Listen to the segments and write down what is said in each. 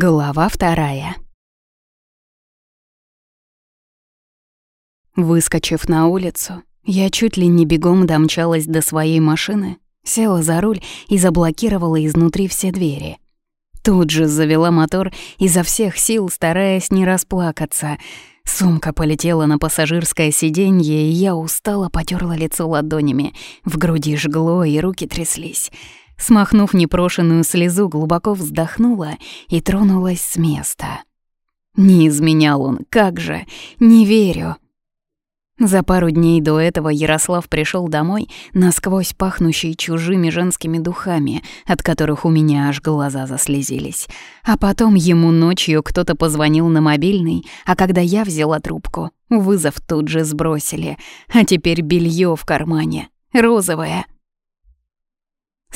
Глава вторая. Выскочив на улицу, я чуть ли не бегом домчалась до своей машины, села за руль и заблокировала изнутри все двери. Тут же завела мотор, изо всех сил стараясь не расплакаться. Сумка полетела на пассажирское сиденье, и я устало потерла лицо ладонями. В груди жгло, и руки тряслись. Смахнув непрошенную слезу, глубоко вздохнула и тронулась с места. Не изменял он, как же, не верю. За пару дней до этого Ярослав пришел домой, насквозь пахнущий чужими женскими духами, от которых у меня аж глаза заслезились. А потом ему ночью кто-то позвонил на мобильный, а когда я взяла трубку, вызов тут же сбросили, а теперь белье в кармане, розовое —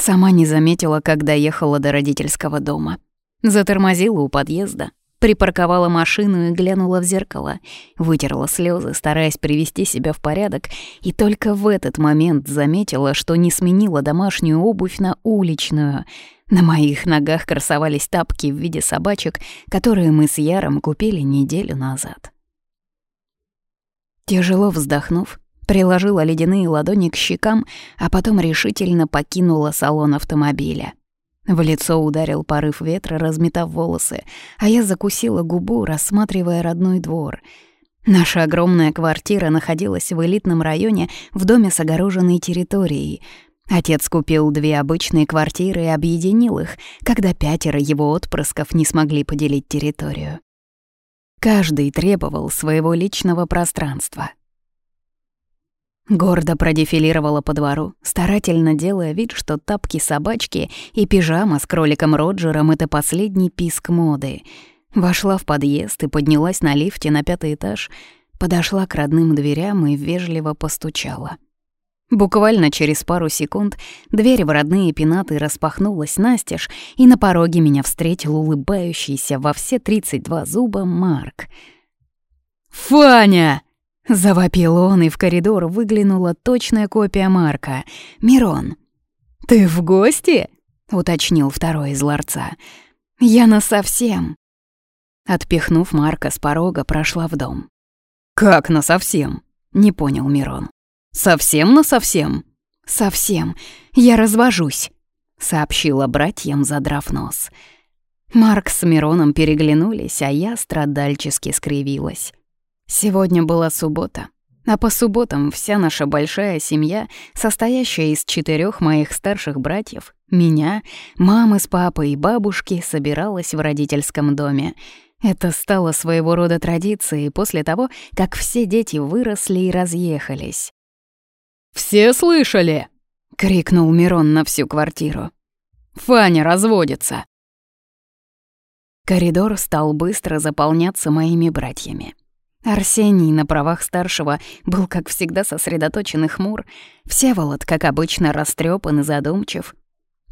Сама не заметила, когда ехала до родительского дома. Затормозила у подъезда, припарковала машину и глянула в зеркало, вытерла слезы, стараясь привести себя в порядок, и только в этот момент заметила, что не сменила домашнюю обувь на уличную. На моих ногах красовались тапки в виде собачек, которые мы с Яром купили неделю назад. Тяжело вздохнув, приложила ледяные ладони к щекам, а потом решительно покинула салон автомобиля. В лицо ударил порыв ветра, разметав волосы, а я закусила губу, рассматривая родной двор. Наша огромная квартира находилась в элитном районе в доме с огороженной территорией. Отец купил две обычные квартиры и объединил их, когда пятеро его отпрысков не смогли поделить территорию. Каждый требовал своего личного пространства — Гордо продефилировала по двору, старательно делая вид, что тапки собачки и пижама с кроликом Роджером — это последний писк моды. Вошла в подъезд и поднялась на лифте на пятый этаж, подошла к родным дверям и вежливо постучала. Буквально через пару секунд дверь в родные пенаты распахнулась настежь, и на пороге меня встретил улыбающийся во все 32 зуба Марк. «Фаня!» Завопил он, и в коридор выглянула точная копия Марка. «Мирон». «Ты в гости?» — уточнил второй из ларца. «Я насовсем». Отпихнув Марка с порога, прошла в дом. «Как насовсем?» — не понял Мирон. «Совсем насовсем?» «Совсем. Я развожусь», — сообщила братьям, задрав нос. Марк с Мироном переглянулись, а я страдальчески скривилась. Сегодня была суббота, а по субботам вся наша большая семья, состоящая из четырех моих старших братьев, меня, мамы с папой и бабушки, собиралась в родительском доме. Это стало своего рода традицией после того, как все дети выросли и разъехались. «Все слышали?» — крикнул Мирон на всю квартиру. «Фаня разводится!» Коридор стал быстро заполняться моими братьями. Арсений на правах старшего был, как всегда, сосредоточен и хмур. Всеволод, как обычно, растрепан и задумчив.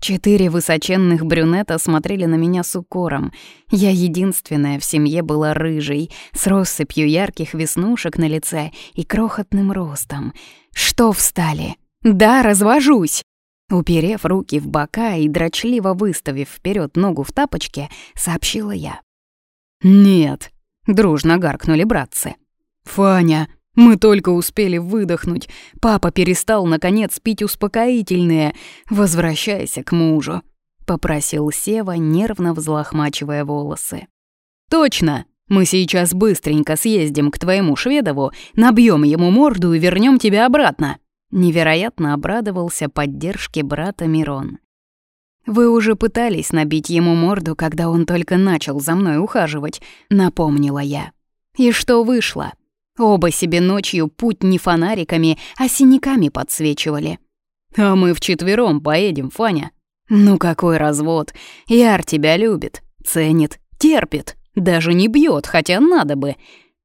Четыре высоченных брюнета смотрели на меня с укором. Я единственная в семье была рыжей, с россыпью ярких веснушек на лице и крохотным ростом. Что встали? Да, развожусь! Уперев руки в бока и дрочливо выставив вперед ногу в тапочке, сообщила я. «Нет», Дружно гаркнули братцы. «Фаня, мы только успели выдохнуть. Папа перестал, наконец, пить успокоительные. Возвращайся к мужу», — попросил Сева, нервно взлохмачивая волосы. «Точно! Мы сейчас быстренько съездим к твоему Шведову, набьем ему морду и вернем тебя обратно». Невероятно обрадовался поддержке брата Мирон. «Вы уже пытались набить ему морду, когда он только начал за мной ухаживать», — напомнила я. «И что вышло? Оба себе ночью путь не фонариками, а синяками подсвечивали. А мы вчетвером поедем, Фаня. Ну какой развод? Яр тебя любит, ценит, терпит, даже не бьет, хотя надо бы».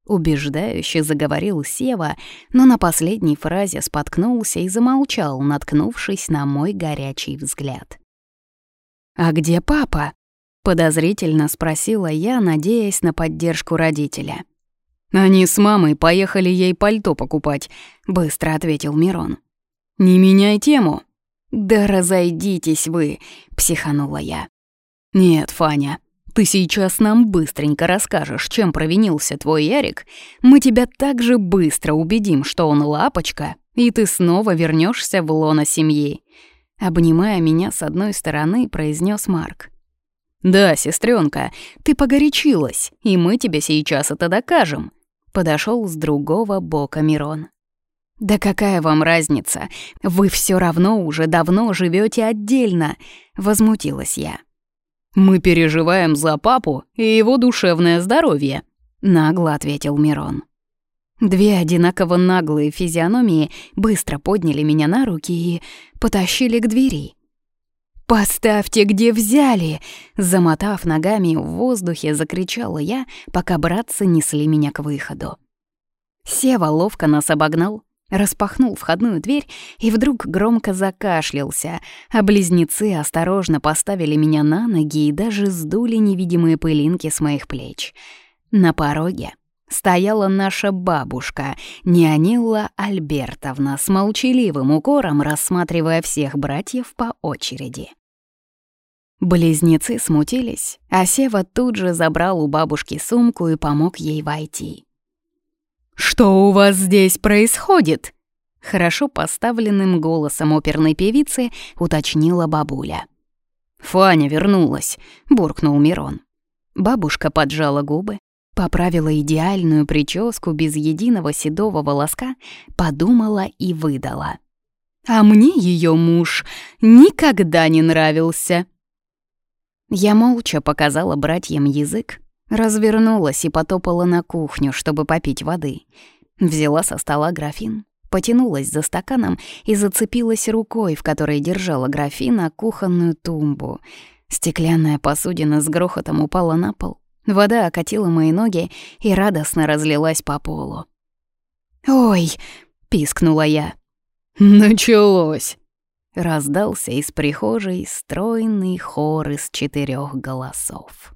Убеждающе заговорил Сева, но на последней фразе споткнулся и замолчал, наткнувшись на мой горячий взгляд. «А где папа?» — подозрительно спросила я, надеясь на поддержку родителя. «Они с мамой поехали ей пальто покупать», — быстро ответил Мирон. «Не меняй тему». «Да разойдитесь вы», — психанула я. «Нет, Фаня, ты сейчас нам быстренько расскажешь, чем провинился твой Ярик, мы тебя так же быстро убедим, что он лапочка, и ты снова вернешься в лоно семьи. Обнимая меня с одной стороны, произнес Марк. «Да, сестренка, ты погорячилась, и мы тебе сейчас это докажем», — подошел с другого бока Мирон. «Да какая вам разница? Вы все равно уже давно живете отдельно», — возмутилась я. «Мы переживаем за папу и его душевное здоровье», — нагло ответил Мирон. Две одинаково наглые физиономии быстро подняли меня на руки и потащили к двери. «Поставьте, где взяли!» Замотав ногами в воздухе, закричала я, пока братцы несли меня к выходу. Сева ловко нас обогнал, распахнул входную дверь и вдруг громко закашлялся, а близнецы осторожно поставили меня на ноги и даже сдули невидимые пылинки с моих плеч. На пороге стояла наша бабушка, Неонилла Альбертовна, с молчаливым укором рассматривая всех братьев по очереди. Близнецы смутились, а Сева тут же забрал у бабушки сумку и помог ей войти. «Что у вас здесь происходит?» Хорошо поставленным голосом оперной певицы уточнила бабуля. «Фаня вернулась», — буркнул Мирон. Бабушка поджала губы, поправила идеальную прическу без единого седого волоска, подумала и выдала. «А мне ее муж никогда не нравился». Я молча показала братьям язык, Развернулась и потопала на кухню, чтобы попить воды. Взяла со стола графин, потянулась за стаканом и зацепилась рукой, в которой держала графин, о кухонную тумбу. Стеклянная посудина с грохотом упала на пол. Вода окатила мои ноги и радостно разлилась по полу. «Ой!» — пискнула я. «Началось!» — раздался из прихожей стройный хор из четырех голосов.